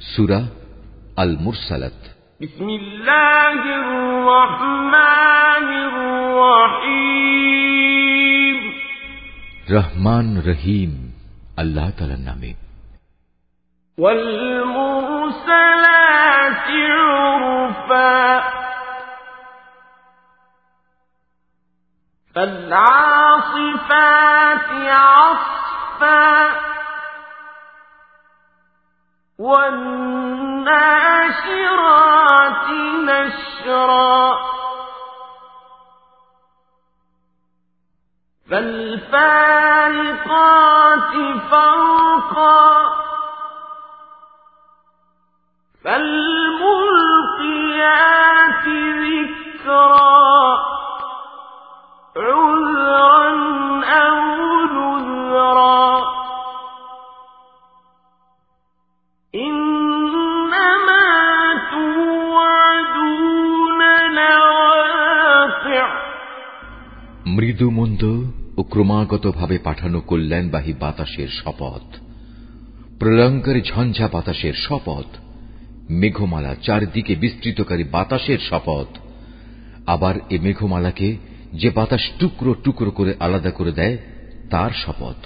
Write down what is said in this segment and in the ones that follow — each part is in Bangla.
سورة المرسلات. بسم الله الرحمن الرحيم. رحمن رحيم. الله تعالى نامي والمرسلات عرفا. فالعاصفات عصفا. والناشرات نشرا. فالفارقات فرقا فالملقيات ذكرا. মৃদু মন্দ ও ক্রমাগতভাবে পাঠানো কল্যাণবাহী বাতাসের শপথ। প্রলয়ঙ্কারী ঝঞ্ঝা বাতাসের শপথ, মেঘমালা চারদিকে বিস্তৃতকারী বাতাসের শপথ। আবার এ মেঘমালাকে যে বাতাস টুকরো টুকরো করে আলাদা করে দেয়, তার শপথ।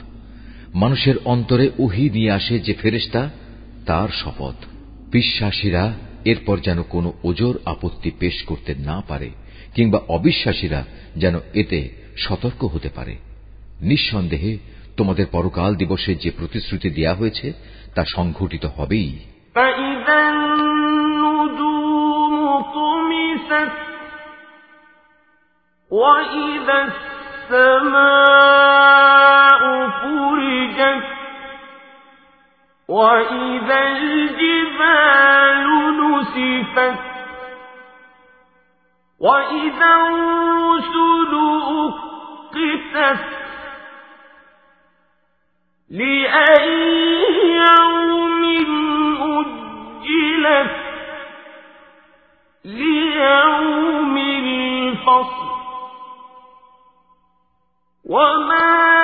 মানুষের অন্তরে ওহি নিয়ে আসে যে ফেরেস্তা তার শপথ। বিশ্বাসীরা এরপর যেন কোনো ওজোর আপত্তি পেশ করতে না পারে, কিংবা অবিশ্বাসীরা যেন এতে সতর্ক হতে পারে নিঃসন্দেহে তোমাদের পরকাল দিবসে যে প্রতিশ্রুতি দেয়া হয়েছে তা সংঘটিত হবেই وإذا السماء فرجت وإذا الجبال نسفت وإذا الرسل أقتت لأي يوم أجلت ليوم الفصل. وما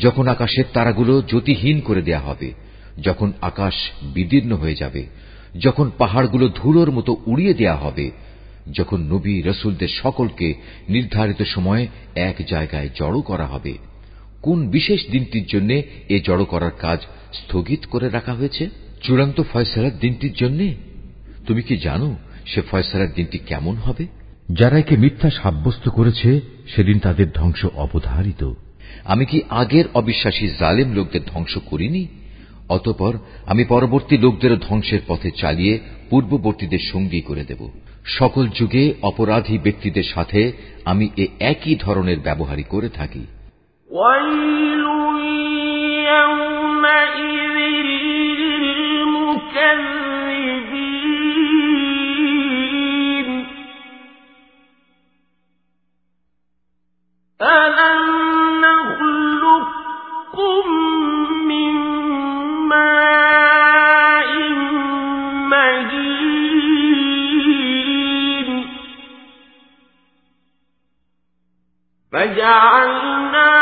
যখন আকাশের তারাগুলো জ্যোতিহীন করে দেয়া হবে, যখন আকাশ বিদীর্ণ হয়ে যাবে, যখন পাহাড়গুলো ধুলোর মতো উড়িয়ে দেয়া হবে, যখন নবী রসুলদের সকলকে নির্ধারিত সময়ে এক জায়গায় জড়ো করা হবে, কোন বিশেষ দিনটির জন্য এ জড়ো করার কাজ স্থগিত করে রাখা হয়েছে? চূড়ান্ত ফয়সলার দিনটির জন্য? তুমি কি জানো সে ফয়সলার দিনটি কেমন হবে? যারা একে মিথ্যা সাব্যস্ত করেছে, সেদিন তাদের ধ্বংস অবধারিত। আমি কি আগের অবিশ্বাসী জালেম লোকদের ধ্বংস করিনি অতপর আমি পরবর্তী লোকদেরও ধ্বংসের পথে চালিয়ে পূর্ববর্তীদের সঙ্গী করে দেব সকল যুগে অপরাধী ব্যক্তিদের সাথে আমি এ একই ধরনের ব্যবহারই করে থাকি ويل فجعلنا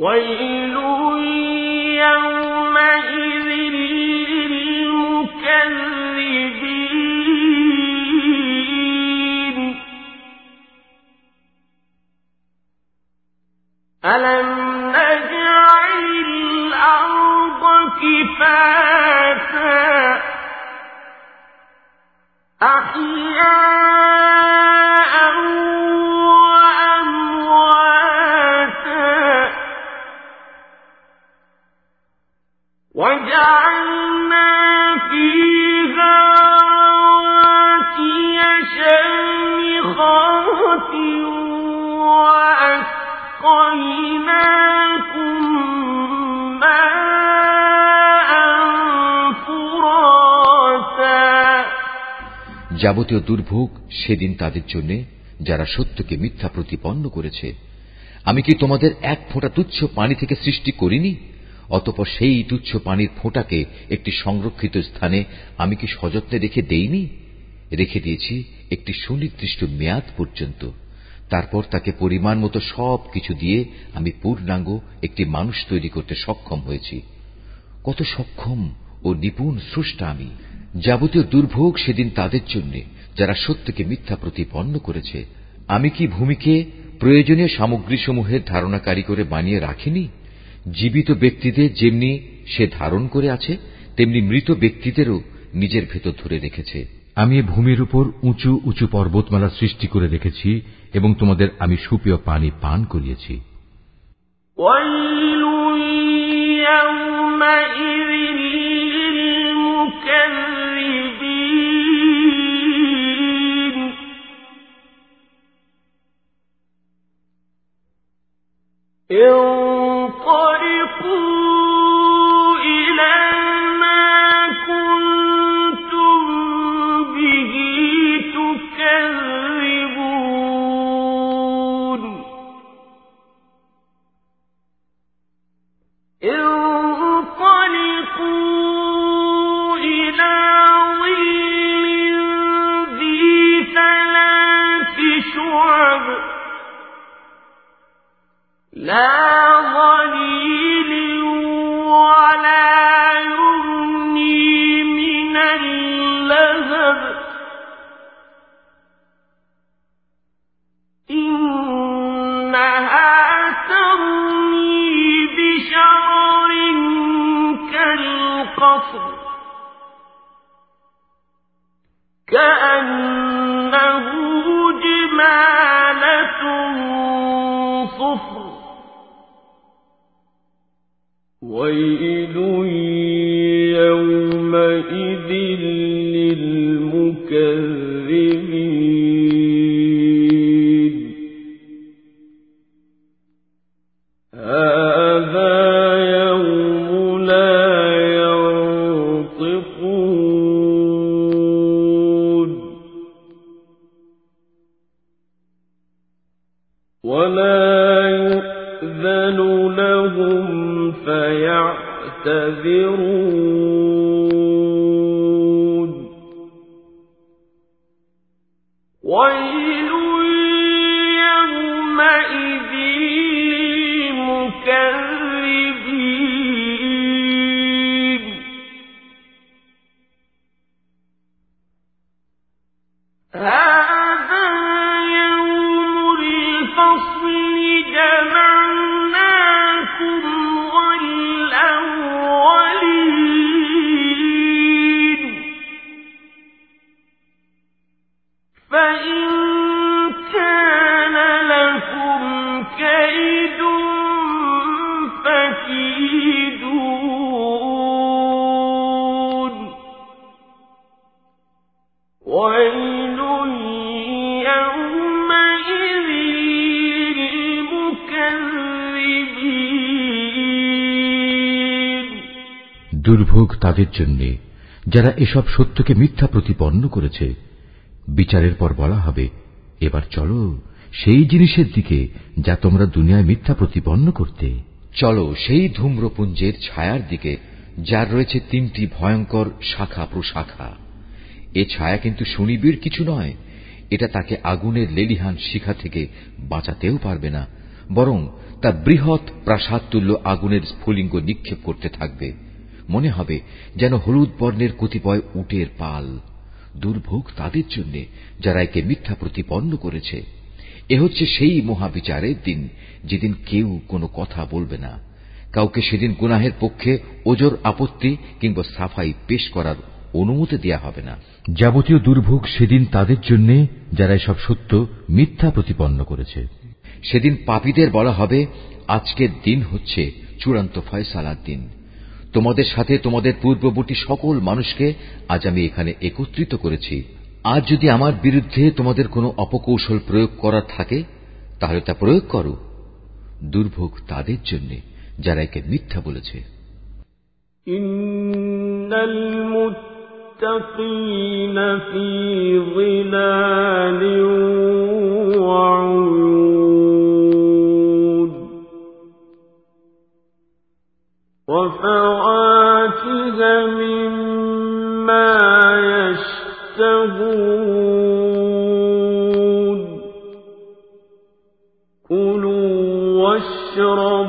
ويل যাবতীয় দুর্ভোগ সেদিন তাদের জন্য যারা সত্যকে মিথ্যা প্রতিপন্ন করেছে। আমি কি তোমাদের এক ফোঁটা তুচ্ছ পানি থেকে সৃষ্টি করিনি? অতপর সেই তুচ্ছ পানির ফোঁটাকে একটি সংরক্ষিত স্থানে আমি কি সযত্নে রেখে দেইনি? রেখে দিয়েছি একটি সুনির্দিষ্ট মেয়াদ পর্যন্ত। তারপর তাকে পরিমাণ মতো সব কিছু দিয়ে আমি পূর্ণাঙ্গ একটি মানুষ তৈরি করতে সক্ষম হয়েছি। কত সক্ষম ও নিপুণ স্রষ্টা আমি! যাবতীয় দুর্ভোগ সেদিন তাদের জন্য যারা সত্যকে মিথ্যা প্রতিপন্ন করেছে আমি কি ভূমিকে প্রয়োজনীয় সামগ্রীসমূহের ধারণাকারী করে বানিয়ে রাখিনি জীবিত ব্যক্তিদের যেমনি সে ধারণ করে আছে তেমনি মৃত ব্যক্তিদেরও নিজের ভেতর ধরে রেখেছে আমি এ ভূমির উপর উঁচু উঁচু পর্বতমালা সৃষ্টি করে রেখেছি এবং তোমাদের আমি সুপেয় পানি পান করিয়েছি ويل يومئذ يوم ويل يومئذ للمكذبين. يوم لا ولا يؤذن لهم فيعتذرون ويل يومئذ للمكذبين. هذا দুর্ভোগ তাদের জন্য, যারা এসব সত্যকে মিথ্যা প্রতিপন্ন করেছে। বিচারের পর বলা হবে, এবার চলো সেই জিনিসের দিকে যা তোমরা দুনিয়ায় মিথ্যা প্রতিপন্ন করতে। চলো সেই ধূম্রপুঞ্জের ছায়ার দিকে, যার রয়েছে তিনটি ভয়ঙ্কর শাখা প্রশাখা। এ ছায়া কিন্তু সুনিবিড় কিছু নয়, এটা তাকে আগুনের লেলিহান শিখা থেকে বাঁচাতেও পারবে না, বরং তা বৃহৎ প্রাসাদতুল্য আগুনের স্ফুলিঙ্গ নিক্ষেপ করতে থাকবে। মনে হবে যেন হলুদ বর্ণের কতিপয় উটের পাল দুর্ভোগ তাদের জন্য যারা একে মিথ্যা প্রতিপন্ন করেছে। এ হচ্ছে সেই মহাবিচারের দিন যেদিন কেউ কোনো কথা বলবে না। কাউকে সেদিন গুনাহের পক্ষে ওজোর আপত্তি কিংবা সাফাই পেশ করার অনুমতি দেয়া হবে না। যাবতীয় দুর্ভোগ সেদিন তাদের জন্য যারা এসব সত্য মিথ্যা প্রতিপন্ন করেছে। সেদিন পাপীদের বলা হবে আজকের দিন হচ্ছে চূড়ান্ত ফয়সালার দিন। তোমাদের সাথে তোমাদের পূর্ববর্তী সকল মানুষকে আজ আমি এখানে একত্রিত করেছি আজ যদি আমার বিরুদ্ধে তোমাদের কোনো অপকৌশল প্রয়োগ করার থাকে তাহলে তা প্রয়োগ করো দুর্ভোগ তাদের জন্য যারা একে মিথ্যা বলেছে المتقين في ظلال وعيون وفواكه مما يشتهون. كلوا واشربوا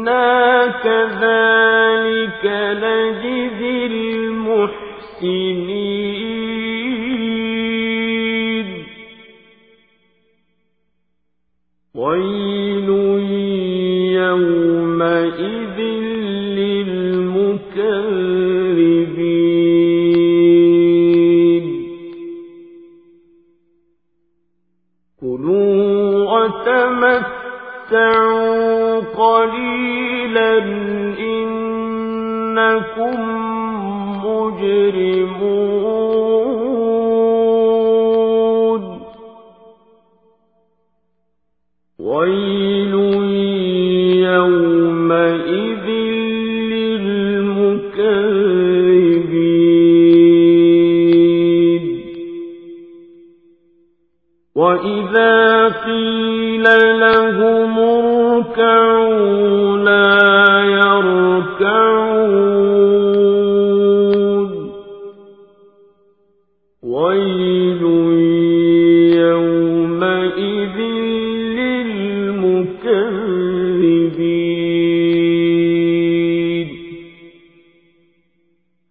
إنا كذلك نجزي المحسنين. ويل يومئذ للمكذبين. كلوا وتمتعوا قليلا إنكم مجرمون. ويل يومئذ للمكذبين. وإذا قيل لهم لا يركعون. ويل يومئذ للمكذبين.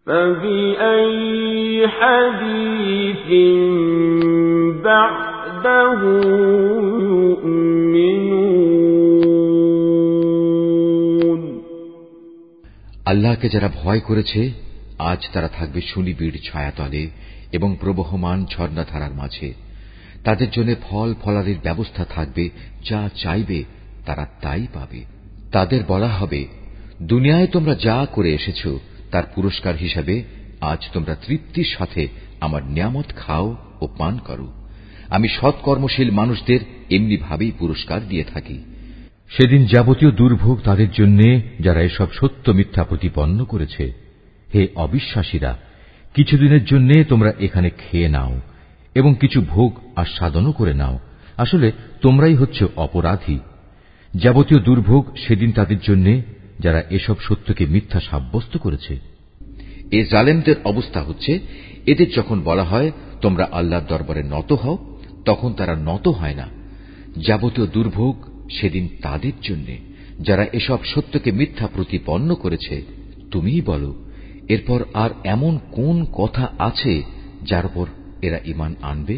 فبأي حديث بعده يؤمنون؟ আল্লাহকে যারা ভয় করেছে, আজ তারা থাকবে সুনিবিড় ছায়াতলে এবং প্রবহমান ঝর্ণাধারার মাঝে। তাদের জন্য ফল ফলারির ব্যবস্থা থাকবে, যা চাইবে তারা তাই পাবে। তাদের বলা হবে, দুনিয়ায় তোমরা যা করে এসেছ, তার পুরস্কার হিসাবে আজ তোমরা তৃপ্তির সাথে আমার নিয়ামত খাও ও পান করো। আমি সৎকর্মশীল মানুষদের এমনিভাবেই পুরস্কার দিয়ে থাকি। সেদিন যাবতীয় দুর্ভোগ তাদের জন্য যারা এসব সত্য মিথ্যা প্রতিপন্ন করেছে, হে অবিশ্বাসীরা, কিছুদিনের জন্য তোমরা এখানে খেয়ে নাও এবং কিছু ভোগ আর আস্বাদনও করে নাও। আসলে তোমরাই হচ্ছে অপরাধী। যাবতীয় দুর্ভোগ সেদিন তাদের জন্য যারা এসব সত্যকে মিথ্যা সাব্যস্ত করেছে। এ জালেমদের অবস্থা হচ্ছে, এদের যখন বলা হয়, তোমরা আল্লাহর দরবারে নত হও, তখন তারা নত হয় না। যাবতীয় দুর্ভোগ সেদিন তাদের জন্য যারা এসব সত্যকে মিথ্যা প্রতিপন্ন করেছে, তুমিই বলো, এরপর আর এমন কোন কথা আছে যার উপর এরা ইমান আনবে?